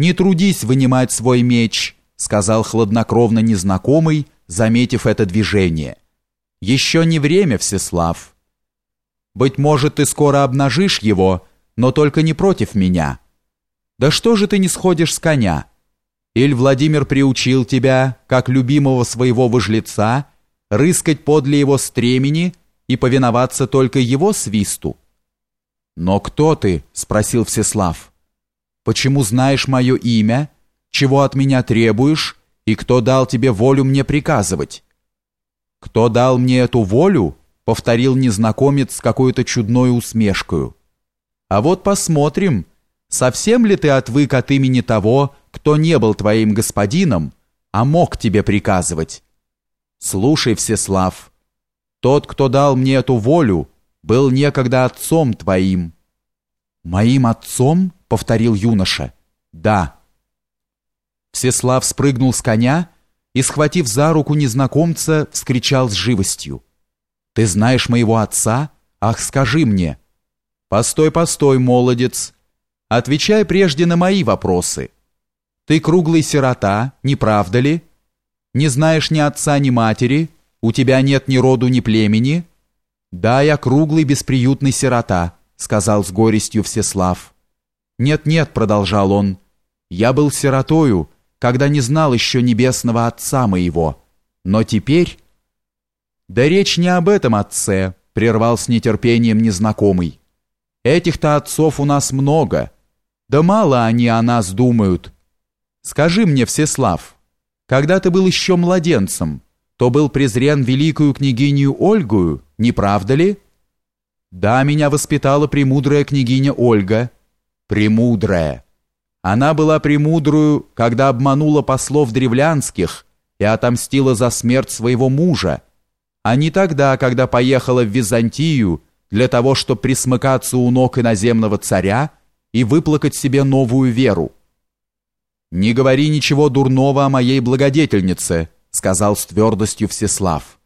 Не трудись вынимать свой меч, сказал хладнокровно незнакомый, заметив это движение. Еще не время, Всеслав. Быть может, ты скоро обнажишь его, но только не против меня. Да что же ты не сходишь с коня? Иль Владимир приучил тебя, как любимого своего вожлеца, рыскать подле его стремени и повиноваться только его свисту? «Но кто ты?» — спросил Всеслав. «Почему знаешь мое имя? Чего от меня требуешь? И кто дал тебе волю мне приказывать?» «Кто дал мне эту волю?» — повторил незнакомец с какой-то чудной усмешкой. «А вот посмотрим, совсем ли ты отвык от имени того, кто не был твоим господином, а мог тебе приказывать?» «Слушай, Всеслав, тот, кто дал мне эту волю, был некогда отцом твоим». «Моим отцом?» — повторил юноша. «Да». Всеслав спрыгнул с коня и, схватив за руку незнакомца, вскричал с живостью. «Ты знаешь моего отца? Ах, скажи мне!» «Постой, постой, молодец! Отвечай прежде на мои вопросы. Ты круглый сирота, не правда ли? Не знаешь ни отца, ни матери, у тебя нет ни роду, ни племени?» «Да, я круглый бесприютный сирота», — сказал с горестью Всеслав. «Нет-нет», — продолжал он, — «я был сиротою, когда не знал еще небесного отца моего. Но теперь...» «Да речь не об этом отце», — прервал с нетерпением незнакомый. «Этих-то отцов у нас много. Да мало они о нас думают. Скажи мне, Всеслав, когда ты был еще младенцем, то был презрен великую княгиню Ольгую, не правда ли? Да, меня воспитала премудрая княгиня Ольга. Премудрая. Она была премудрую, когда обманула послов древлянских и отомстила за смерть своего мужа, а не тогда, когда поехала в Византию для того, чтобы присмыкаться у ног иноземного царя и выплакать себе новую веру. «Не говори ничего дурного о моей благодетельнице», сказал с твердостью Всеслав.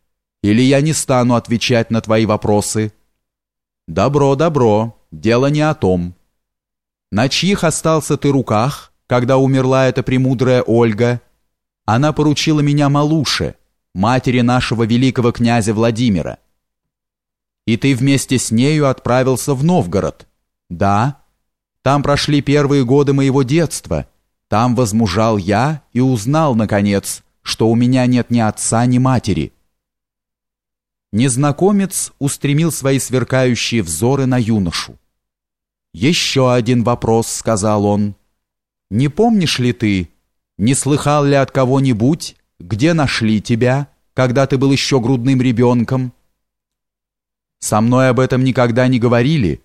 Или я не стану отвечать на твои вопросы. Добро, добро, дело не о том. На чьих остался ты руках, когда умерла эта премудрая Ольга? Она поручила меня Малуше, матери нашего великого князя Владимира. И ты вместе с нею отправился в Новгород. Да, там прошли первые годы моего детства. Там возмужал я и узнал, наконец, что у меня нет ни отца, ни матери. Незнакомец устремил свои сверкающие взоры на юношу. «Еще один вопрос», — сказал он. «Не помнишь ли ты, не слыхал ли от кого-нибудь, где нашли тебя, когда ты был еще грудным ребенком?» «Со мной об этом никогда не говорили.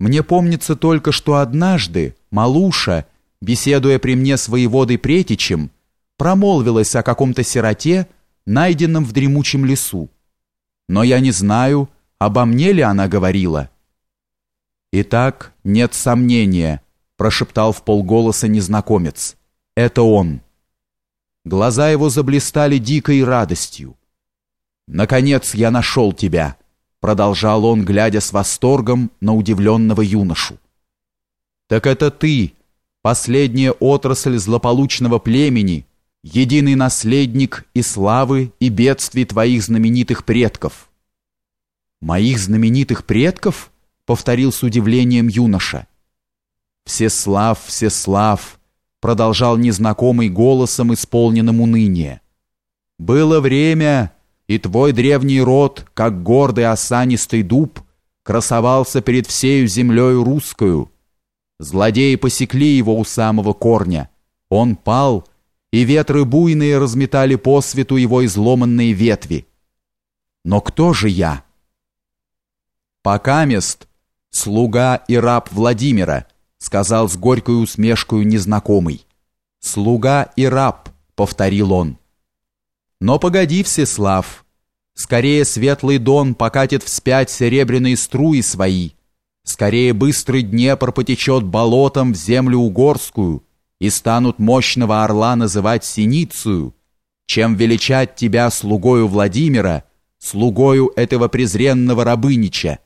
Мне помнится только, что однажды Малуша, беседуя при мне с воеводой Претичем, промолвилась о каком-то сироте, найденном в дремучем лесу. Но я не знаю, обо мне ли она говорила. «Итак, нет сомнения», — прошептал в полголоса незнакомец. «Это он». Глаза его заблистали дикой радостью. «Наконец я нашел тебя», — продолжал он, глядя с восторгом на удивленного юношу. «Так это ты, последняя отрасль злополучного племени, единый наследник и славы, и бедствий твоих знаменитых предков». «Моих знаменитых предков?» — повторил с удивлением юноша. «Всеслав, Всеслав!» — продолжал незнакомый голосом, исполненным уныния. «Было время, и твой древний род, как гордый осанистый дуб, красовался перед всею землею русскую. Злодеи посекли его у самого корня. Он пал, и ветры буйные разметали по свету его изломанные ветви. Но кто же я? Покамест, слуга и раб Владимира, сказал с горькой усмешкой незнакомый. Слуга и раб, повторил он. Но погоди, Всеслав, скорее светлый дон покатит вспять серебряные струи свои, скорее быстрый Днепр потечет болотом в землю угорскую, и станут мощного орла называть синицею, чем величать тебя слугою Владимира, слугою этого презренного рабынича,